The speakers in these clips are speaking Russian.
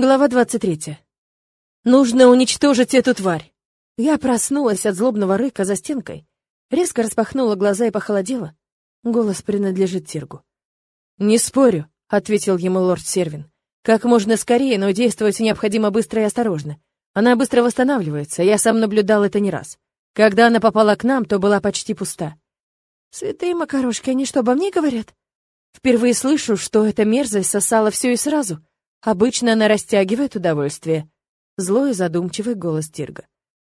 Глава 23. Нужно уничтожить эту тварь. Я проснулась от злобного рыка за стенкой, резко распахнула глаза и похолодела. Голос принадлежит Тиргу. «Не спорю», — ответил ему лорд Сервин. «Как можно скорее, но действовать необходимо быстро и осторожно. Она быстро восстанавливается, я сам наблюдал это не раз. Когда она попала к нам, то была почти пуста». «Святые макарошки, они что, обо мне говорят?» «Впервые слышу, что эта мерзость сосала все и сразу». Обычно она растягивает удовольствие. Злой и задумчивый голос Тирга.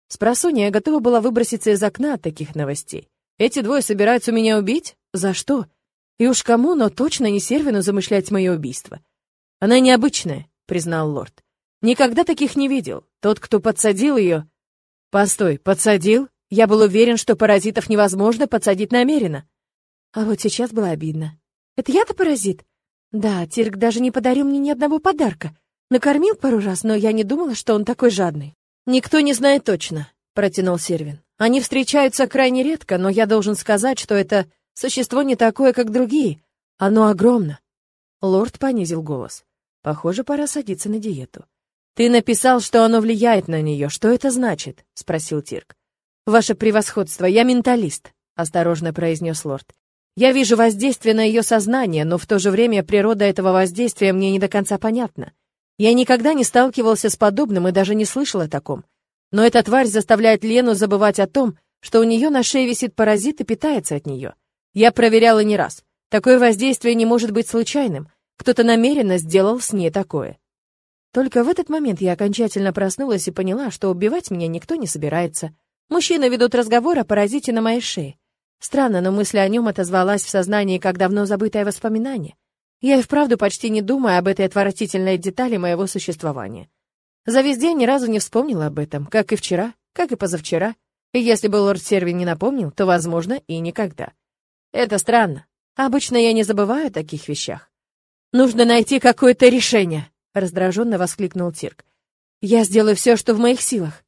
Спросонья я готова была выброситься из окна от таких новостей. Эти двое собираются меня убить? За что? И уж кому, но точно не Сервину замышлять мое убийство. Она необычная, признал лорд. Никогда таких не видел. Тот, кто подсадил ее... Постой, подсадил? Я был уверен, что паразитов невозможно подсадить намеренно. А вот сейчас было обидно. Это я-то паразит? Да, Тирк даже не подарил мне ни одного подарка. Накормил пару раз, но я не думала, что он такой жадный. Никто не знает точно, протянул Сервин. Они встречаются крайне редко, но я должен сказать, что это существо не такое, как другие. Оно огромно. Лорд понизил голос. Похоже, пора садиться на диету. Ты написал, что оно влияет на нее. Что это значит? спросил Тирк. Ваше превосходство, я менталист, осторожно произнес лорд. Я вижу воздействие на ее сознание, но в то же время природа этого воздействия мне не до конца понятна. Я никогда не сталкивался с подобным и даже не слышал о таком. Но эта тварь заставляет Лену забывать о том, что у нее на шее висит паразит и питается от нее. Я проверяла не раз. Такое воздействие не может быть случайным. Кто-то намеренно сделал с ней такое. Только в этот момент я окончательно проснулась и поняла, что убивать меня никто не собирается. Мужчины ведут разговор о паразите на моей шее. Странно, но мысль о нем отозвалась в сознании как давно забытое воспоминание. Я и вправду почти не думаю об этой отвратительной детали моего существования. За весь день ни разу не вспомнила об этом, как и вчера, как и позавчера. И если бы лорд Сервин не напомнил, то, возможно, и никогда. Это странно. Обычно я не забываю о таких вещах. «Нужно найти какое-то решение», — раздраженно воскликнул Тирк. «Я сделаю все, что в моих силах».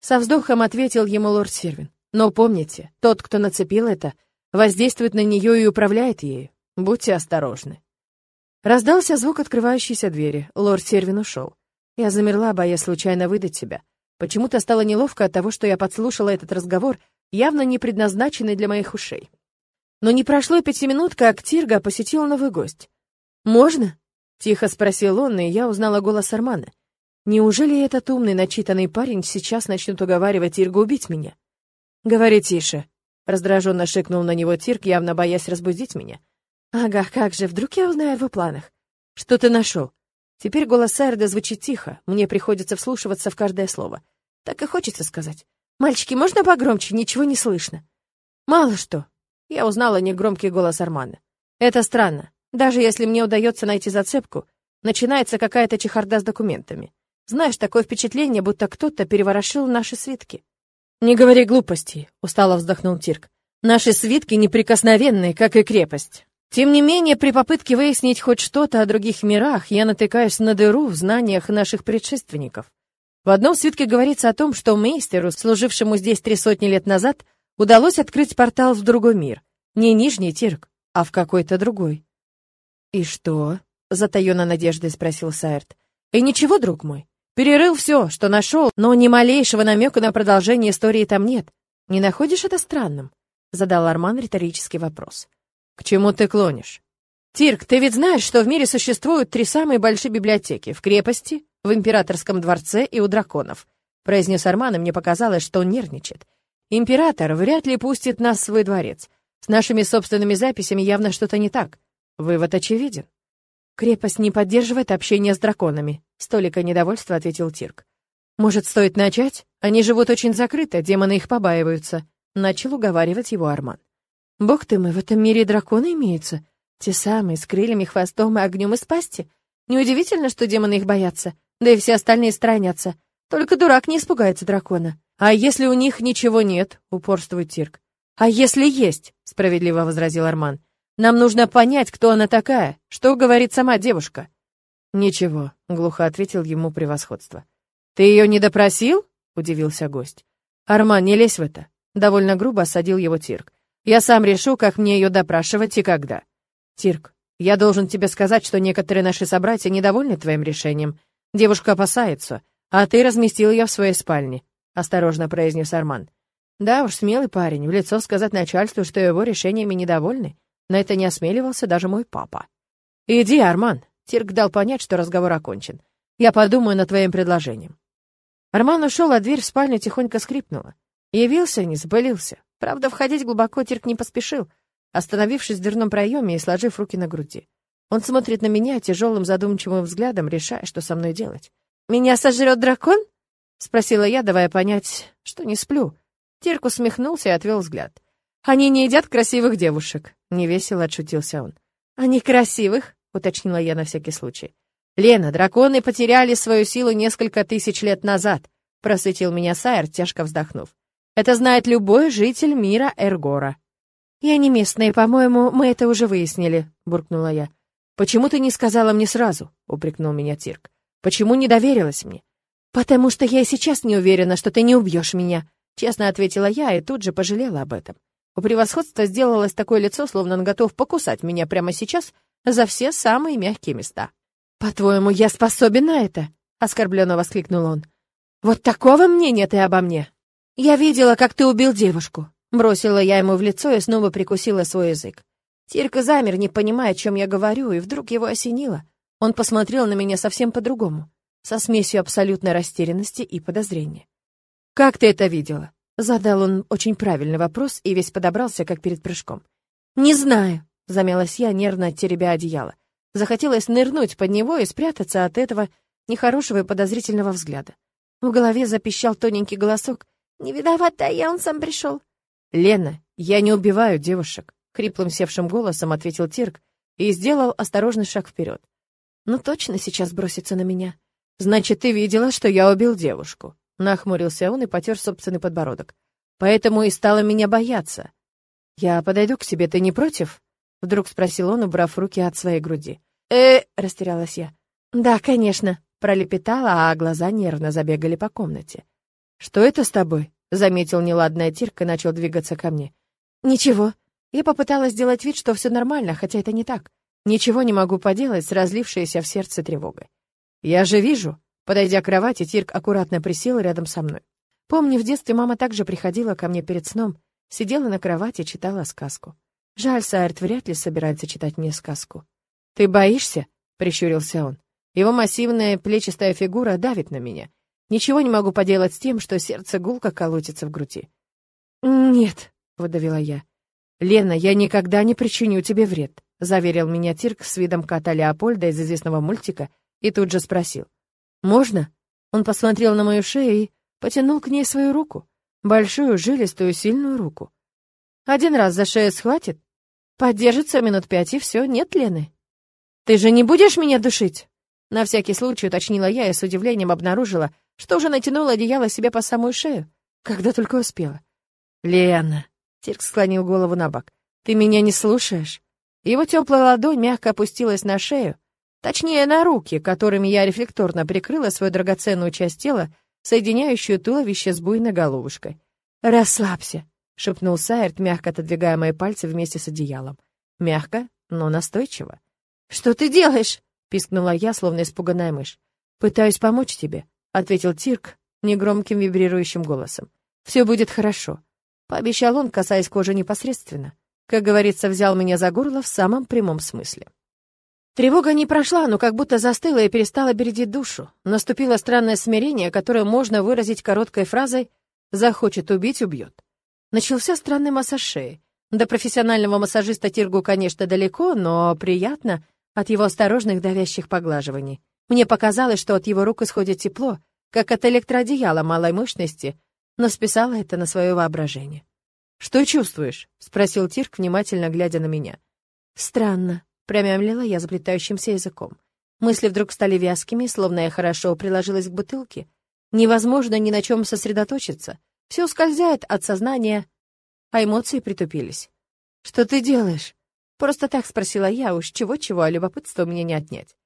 Со вздохом ответил ему лорд Сервин. Но помните, тот, кто нацепил это, воздействует на нее и управляет ею. Будьте осторожны. Раздался звук открывающейся двери. Лорд Сервин ушел. Я замерла, боясь случайно выдать себя. Почему-то стало неловко от того, что я подслушала этот разговор, явно не предназначенный для моих ушей. Но не прошло и пяти минут, как Тирга посетил новый гость. «Можно?» — тихо спросил он, и я узнала голос Армана. «Неужели этот умный, начитанный парень сейчас начнет уговаривать Тиргу убить меня?» «Говори тише», — раздраженно шикнул на него Тирк, явно боясь разбудить меня. «Ага, как же, вдруг я узнаю о его планах? Что ты нашел?» Теперь голос Сайрда звучит тихо, мне приходится вслушиваться в каждое слово. Так и хочется сказать. «Мальчики, можно погромче? Ничего не слышно». «Мало что». Я узнала негромкий голос Армана. «Это странно. Даже если мне удается найти зацепку, начинается какая-то чехарда с документами. Знаешь, такое впечатление, будто кто-то переворошил наши свитки. «Не говори глупостей», — устало вздохнул Тирк. «Наши свитки неприкосновенные, как и крепость. Тем не менее, при попытке выяснить хоть что-то о других мирах, я натыкаюсь на дыру в знаниях наших предшественников. В одном свитке говорится о том, что мейстеру, служившему здесь три сотни лет назад, удалось открыть портал в другой мир. Не Нижний Тирк, а в какой-то другой. «И что?» — затаённо надеждой спросил Сайрт. «И ничего, друг мой. Перерыл все, что нашел, но ни малейшего намека на продолжение истории там нет. Не находишь это странным? Задал Арман риторический вопрос. К чему ты клонишь? Тирк, ты ведь знаешь, что в мире существуют три самые большие библиотеки в крепости, в императорском дворце и у драконов. Произнес Арман, и мне показалось, что он нервничает. Император вряд ли пустит нас в свой дворец. С нашими собственными записями явно что-то не так. Вывод очевиден. Крепость не поддерживает общение с драконами, столика недовольства ответил Тирк. Может, стоит начать? Они живут очень закрыто, демоны их побаиваются, начал уговаривать его Арман. Бог ты мой, в этом мире драконы имеются, те самые с крыльями, хвостом и огнем из пасти. Неудивительно, что демоны их боятся, да и все остальные странятся. Только дурак не испугается дракона. А если у них ничего нет, упорствует Тирк. А если есть, справедливо возразил Арман. Нам нужно понять, кто она такая, что говорит сама девушка. Ничего, глухо ответил ему превосходство. Ты ее не допросил? удивился гость. Арман, не лезь в это. Довольно грубо осадил его Тирк. Я сам решу, как мне ее допрашивать и когда. Тирк, я должен тебе сказать, что некоторые наши собратья недовольны твоим решением. Девушка опасается, а ты разместил ее в своей спальне», — осторожно произнес Арман. Да уж, смелый парень, в лицо сказать начальству, что его решениями недовольны. На это не осмеливался даже мой папа. «Иди, Арман», — Тирк дал понять, что разговор окончен. «Я подумаю над твоим предложением». Арман ушел, а дверь в спальню тихонько скрипнула. Явился, не запылился. Правда, входить глубоко Тирк не поспешил, остановившись в дверном проеме и сложив руки на груди. Он смотрит на меня тяжелым задумчивым взглядом, решая, что со мной делать. «Меня сожрет дракон?» — спросила я, давая понять, что не сплю, Тирк усмехнулся и отвел взгляд. «Они не едят красивых девушек», — невесело отшутился он. «Они красивых?» — уточнила я на всякий случай. «Лена, драконы потеряли свою силу несколько тысяч лет назад», — просветил меня Сайер, тяжко вздохнув. «Это знает любой житель мира Эргора». «Я не местная, по-моему, мы это уже выяснили», — буркнула я. «Почему ты не сказала мне сразу?» — упрекнул меня Тирк. «Почему не доверилась мне?» «Потому что я и сейчас не уверена, что ты не убьешь меня», Честно ответила я и тут же пожалела об этом. У превосходства сделалось такое лицо, словно он готов покусать меня прямо сейчас за все самые мягкие места. «По-твоему, я способен на это?» — оскорбленно воскликнул он. «Вот такого мнения ты обо мне?» «Я видела, как ты убил девушку», — бросила я ему в лицо и снова прикусила свой язык. Тирка замер, не понимая, о чем я говорю, и вдруг его осенило. Он посмотрел на меня совсем по-другому, со смесью абсолютной растерянности и подозрения. «Как ты это видела?» Задал он очень правильный вопрос и весь подобрался, как перед прыжком. «Не знаю», — замялась я, нервно теребя одеяло. Захотелось нырнуть под него и спрятаться от этого нехорошего и подозрительного взгляда. В голове запищал тоненький голосок. «Не виновата я, он сам пришел». «Лена, я не убиваю девушек», — хриплым севшим голосом ответил Тирк и сделал осторожный шаг вперед. «Ну точно сейчас бросится на меня. Значит, ты видела, что я убил девушку?» Нахмурился он и потер собственный подбородок. Поэтому и стала меня бояться. Я подойду к себе, ты не против? Вдруг спросил он, убрав руки от своей груди. Э, растерялась я. Да, конечно, пролепетала, а глаза нервно забегали по комнате. Что это с тобой? заметил неладная Тирка и начал двигаться ко мне. Ничего. Я попыталась сделать вид, что все нормально, хотя это не так. Ничего не могу поделать с разлившейся в сердце тревогой. Я же вижу, Подойдя к кровати, Тирк аккуратно присел рядом со мной. Помню, в детстве мама также приходила ко мне перед сном, сидела на кровати читала сказку. Жаль, Сайрт вряд ли собирается читать мне сказку. «Ты боишься?» — прищурился он. Его массивная плечистая фигура давит на меня. Ничего не могу поделать с тем, что сердце гулко колотится в груди. «Нет», — выдавила я. «Лена, я никогда не причиню тебе вред», — заверил меня Тирк с видом кота Леопольда из известного мультика и тут же спросил. «Можно?» Он посмотрел на мою шею и потянул к ней свою руку. Большую, жилистую, сильную руку. «Один раз за шею схватит? Поддержится минут пять, и все, нет Лены». «Ты же не будешь меня душить?» На всякий случай уточнила я и с удивлением обнаружила, что уже натянула одеяло себе по самую шею, когда только успела. «Лена!» — Тирк склонил голову на бок. «Ты меня не слушаешь?» Его теплая ладонь мягко опустилась на шею, Точнее, на руки, которыми я рефлекторно прикрыла свою драгоценную часть тела, соединяющую туловище с буйной головушкой. «Расслабься», — шепнул Сайерт, мягко отодвигая мои пальцы вместе с одеялом. Мягко, но настойчиво. «Что ты делаешь?» — пискнула я, словно испуганная мышь. «Пытаюсь помочь тебе», — ответил Тирк негромким вибрирующим голосом. «Все будет хорошо», — пообещал он, касаясь кожи непосредственно. Как говорится, взял меня за горло в самом прямом смысле. Тревога не прошла, но как будто застыла и перестала бередить душу. Наступило странное смирение, которое можно выразить короткой фразой «захочет убить — убьет». Начался странный массаж шеи. До профессионального массажиста Тиргу, конечно, далеко, но приятно от его осторожных давящих поглаживаний. Мне показалось, что от его рук исходит тепло, как от электроодеяла малой мощности, но списала это на свое воображение. «Что чувствуешь?» — спросил Тирк, внимательно глядя на меня. «Странно», Промямлила я заплетающимся языком. Мысли вдруг стали вязкими, словно я хорошо приложилась к бутылке. Невозможно ни на чем сосредоточиться. Все ускользает от сознания, а эмоции притупились. «Что ты делаешь?» Просто так спросила я, уж чего-чего, а любопытство мне не отнять.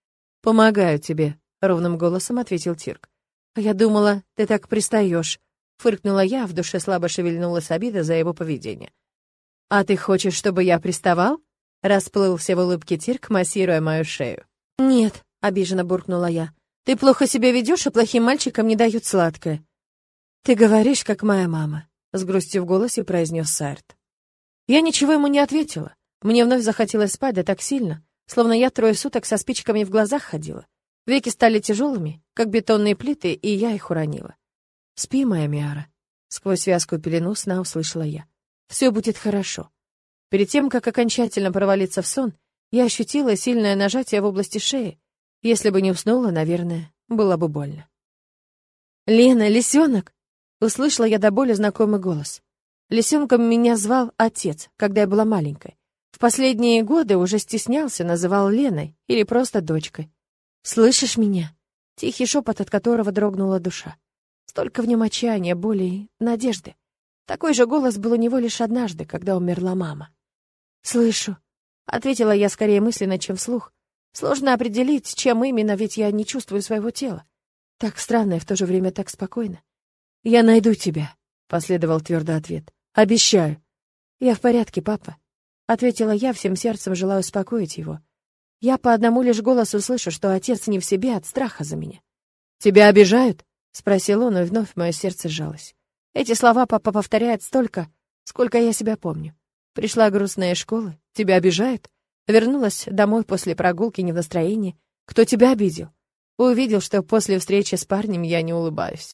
«Помогаю тебе», — ровным голосом ответил Тирк. «А я думала, ты так пристаешь», — фыркнула я, в душе слабо шевельнулась обида за его поведение. «А ты хочешь, чтобы я приставал?» Расплылся в улыбке Тирк, массируя мою шею. «Нет», — обиженно буркнула я. Ты плохо себя ведешь, а плохим мальчикам не дают сладкое. Ты говоришь, как моя мама, с грустью в голосе произнес Сайрт. Я ничего ему не ответила. Мне вновь захотелось спать, да так сильно, словно я трое суток со спичками в глазах ходила. Веки стали тяжелыми, как бетонные плиты, и я их уронила. «Спи, моя Миара», — сквозь вязкую пелену сна услышала я. «Все будет хорошо». Перед тем, как окончательно провалиться в сон, я ощутила сильное нажатие в области шеи, если бы не уснула, наверное, было бы больно. «Лена, лисенок!» — услышала я до боли знакомый голос. Лисенком меня звал отец, когда я была маленькой. В последние годы уже стеснялся, называл Леной или просто дочкой. «Слышишь меня?» Тихий шепот, от которого дрогнула душа. Столько в нем отчаяния, боли и надежды. Такой же голос был у него лишь однажды, когда умерла мама. «Слышу», — ответила я скорее мысленно, чем вслух, Сложно определить, чем именно, ведь я не чувствую своего тела. Так странно и в то же время так спокойно. «Я найду тебя», — последовал твердый ответ. «Обещаю». «Я в порядке, папа», — ответила я, всем сердцем желая успокоить его. Я по одному лишь голосу слышу, что отец не в себе от страха за меня. «Тебя обижают?» — спросил он, и вновь мое сердце сжалось. Эти слова папа повторяет столько, сколько я себя помню. Пришла грустная школа, тебя обижают? Вернулась домой после прогулки не в настроении. Кто тебя обидел? Увидел, что после встречи с парнем я не улыбаюсь.